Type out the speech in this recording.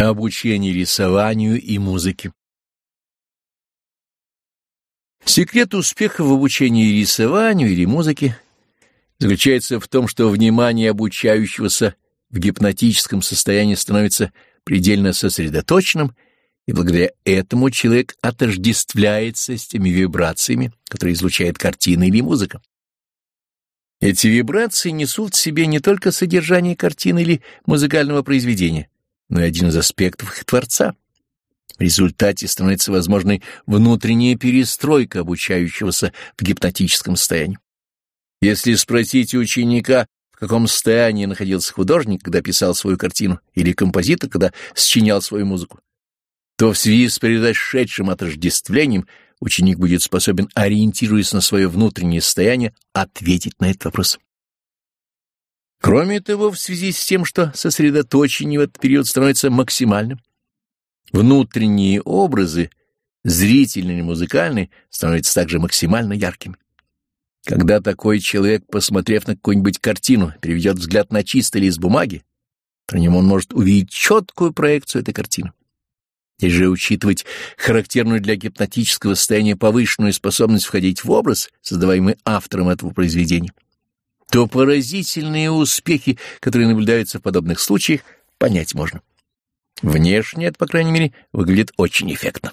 Обучение рисованию и музыке Секрет успеха в обучении рисованию или музыке заключается в том, что внимание обучающегося в гипнотическом состоянии становится предельно сосредоточенным, и благодаря этому человек отождествляется с теми вибрациями, которые излучает картина или музыка. Эти вибрации несут в себе не только содержание картины или музыкального произведения, но и один из аспектов их Творца. В результате становится возможной внутренняя перестройка обучающегося в гипнотическом состоянии. Если спросить ученика, в каком состоянии находился художник, когда писал свою картину, или композитор, когда сочинял свою музыку, то в связи с произошедшим отождествлением ученик будет способен, ориентируясь на свое внутреннее состояние, ответить на этот вопрос. Кроме того, в связи с тем, что сосредоточение в этот период становится максимальным, внутренние образы, зрительные и музыкальные, становятся также максимально яркими. Когда такой человек, посмотрев на какую-нибудь картину, переведет взгляд на чистый лист бумаги, то нем он может увидеть четкую проекцию этой картины. И же учитывать характерную для гипнотического состояния повышенную способность входить в образ, создаваемый автором этого произведения то поразительные успехи, которые наблюдаются в подобных случаях, понять можно. Внешне это, по крайней мере, выглядит очень эффектно.